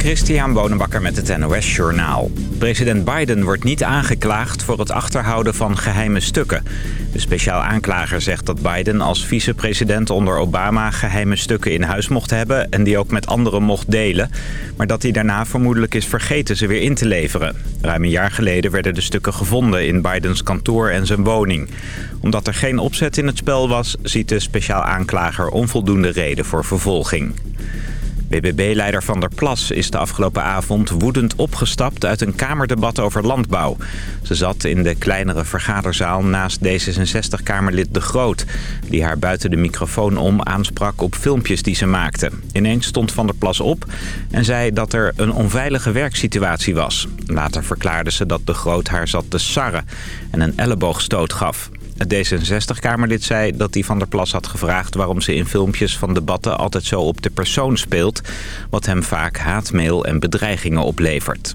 Christian Bonenbakker met het NOS Journaal. President Biden wordt niet aangeklaagd voor het achterhouden van geheime stukken. De speciaal aanklager zegt dat Biden als vicepresident onder Obama... geheime stukken in huis mocht hebben en die ook met anderen mocht delen. Maar dat hij daarna vermoedelijk is vergeten ze weer in te leveren. Ruim een jaar geleden werden de stukken gevonden in Bidens kantoor en zijn woning. Omdat er geen opzet in het spel was, ziet de speciaal aanklager onvoldoende reden voor vervolging. BBB-leider Van der Plas is de afgelopen avond woedend opgestapt uit een kamerdebat over landbouw. Ze zat in de kleinere vergaderzaal naast D66-kamerlid De Groot... die haar buiten de microfoon om aansprak op filmpjes die ze maakte. Ineens stond Van der Plas op en zei dat er een onveilige werksituatie was. Later verklaarde ze dat De Groot haar zat te sarren en een elleboogstoot gaf. Het D66-Kamerlid zei dat hij Van der Plas had gevraagd... waarom ze in filmpjes van debatten altijd zo op de persoon speelt... wat hem vaak haatmail en bedreigingen oplevert.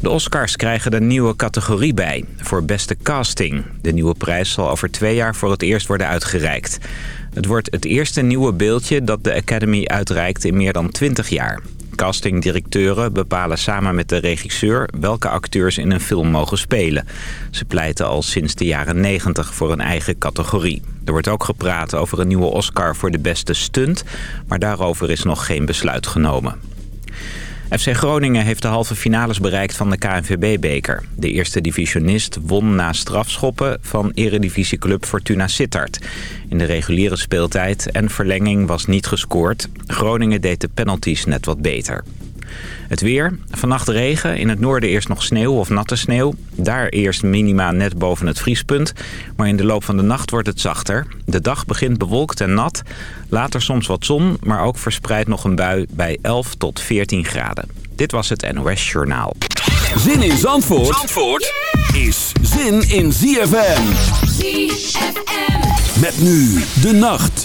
De Oscars krijgen een nieuwe categorie bij, voor beste casting. De nieuwe prijs zal over twee jaar voor het eerst worden uitgereikt. Het wordt het eerste nieuwe beeldje dat de Academy uitreikt in meer dan 20 jaar. Castingdirecteuren bepalen samen met de regisseur welke acteurs in een film mogen spelen. Ze pleiten al sinds de jaren 90 voor een eigen categorie. Er wordt ook gepraat over een nieuwe Oscar voor de beste stunt, maar daarover is nog geen besluit genomen. FC Groningen heeft de halve finales bereikt van de KNVB-beker. De eerste divisionist won na strafschoppen van eredivisieclub Fortuna Sittard. In de reguliere speeltijd en verlenging was niet gescoord. Groningen deed de penalties net wat beter. Het weer. Vannacht regen. In het noorden eerst nog sneeuw of natte sneeuw. Daar eerst minima net boven het vriespunt. Maar in de loop van de nacht wordt het zachter. De dag begint bewolkt en nat. Later soms wat zon, maar ook verspreid nog een bui bij 11 tot 14 graden. Dit was het NOS Journaal. Zin in Zandvoort, Zandvoort is zin in ZFM. ZFM. Met nu de nacht.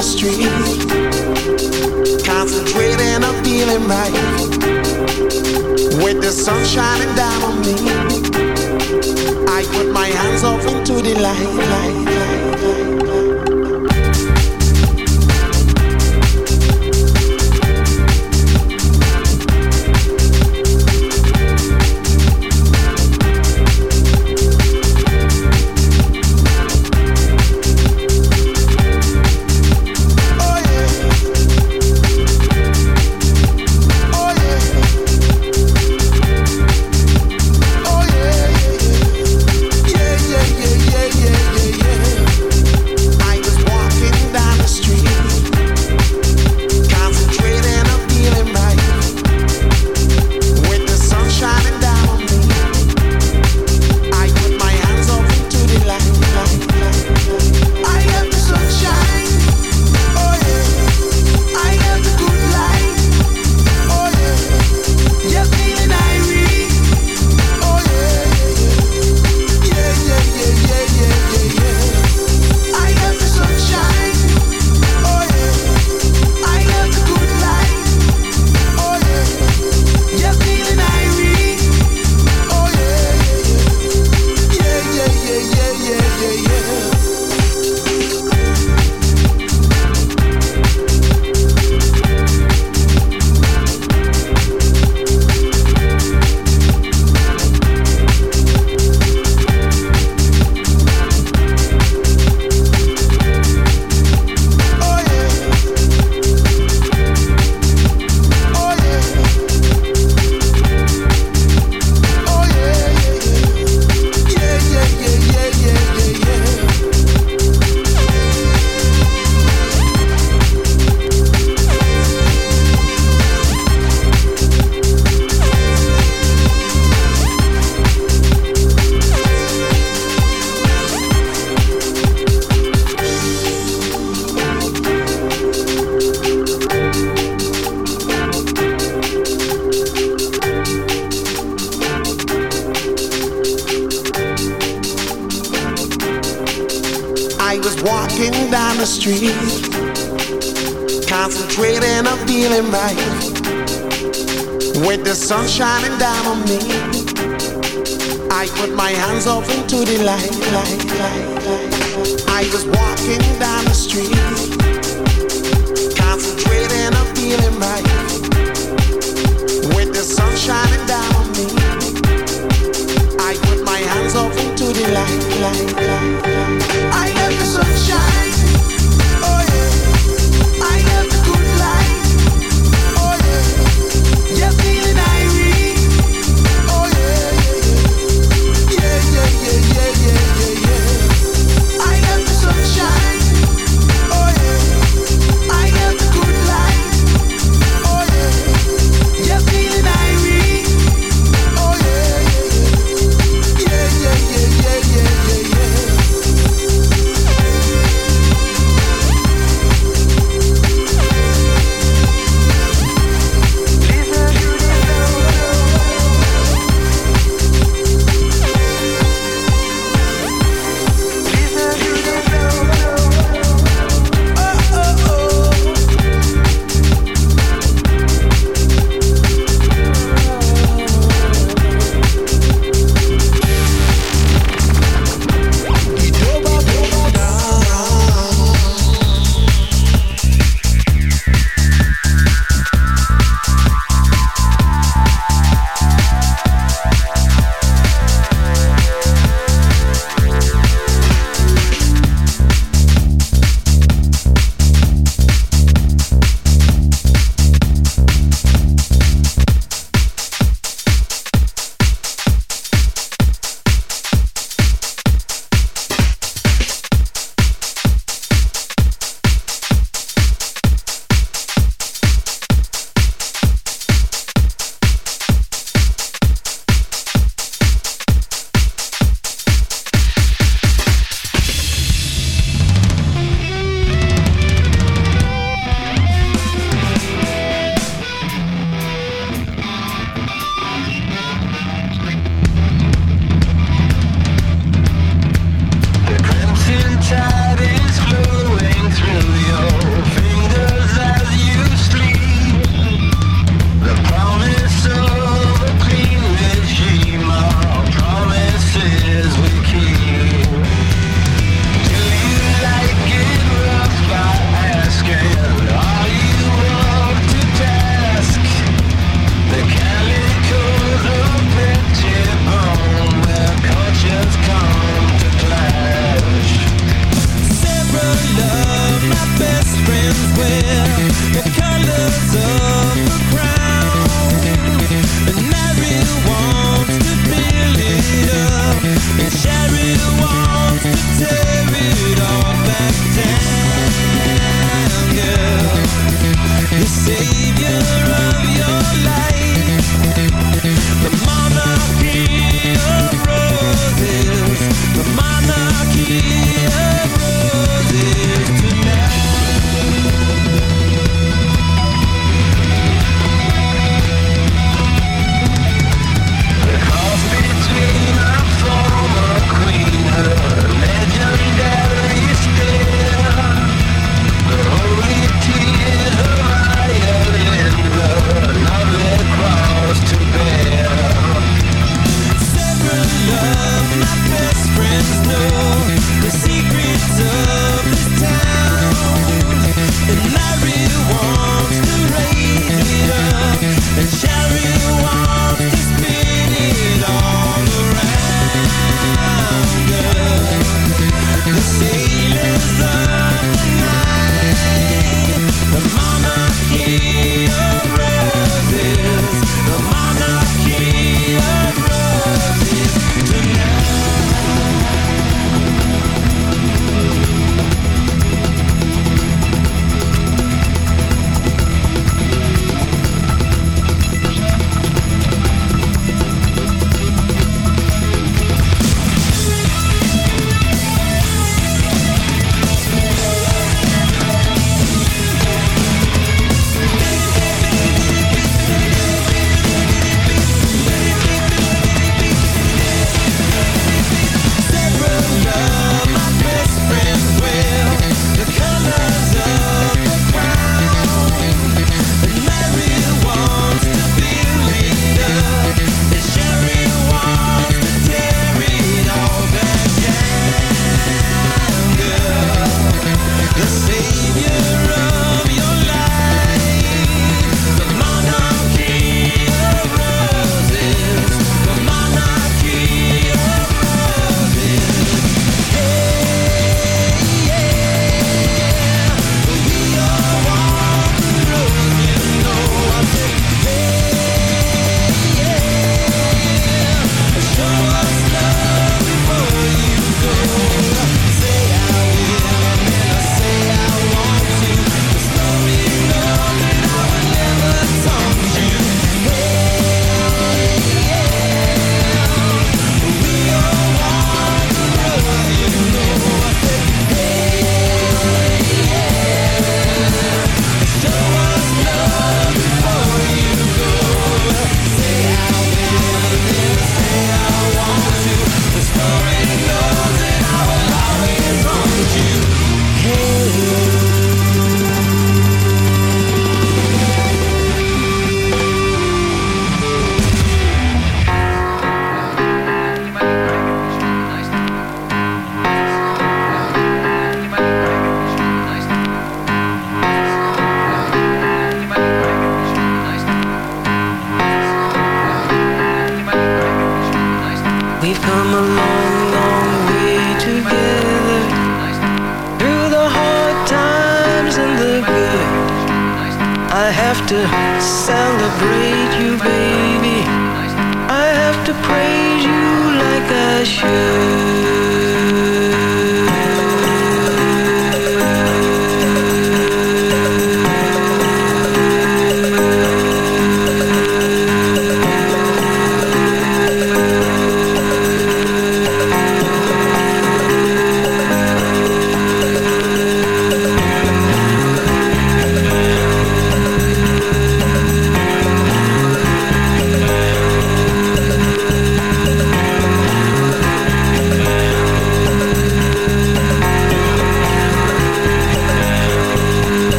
the street, concentrating on feeling right, with the sun shining down on me. I put my hands off into the light, light, light, light.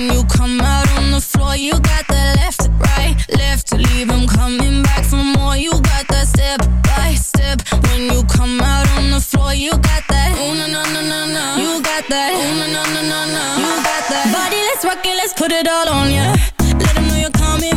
When you come out on the floor, you got that left, right, left. To leave 'em coming back for more. You got that step by step. When you come out on the floor, you got that. Oh, no, no, no, no, no. You got that. Oh, no, no, no, no, no. You got that. Body, let's rock it, let's put it all on ya. Let 'em know you're coming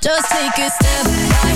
Just take it step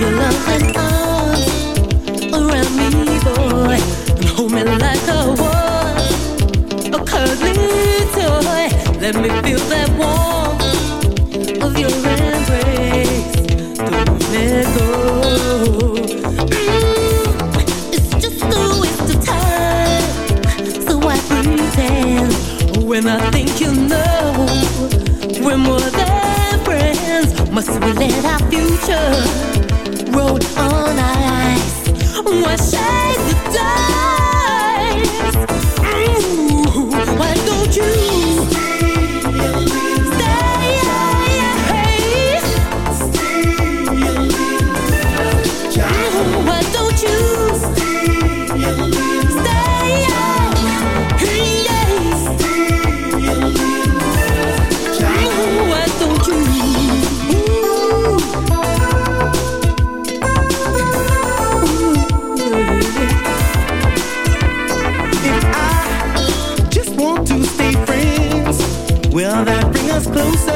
Your loving arms around me, boy, and hold me like I was a cuddly toy. Let me feel that warmth closer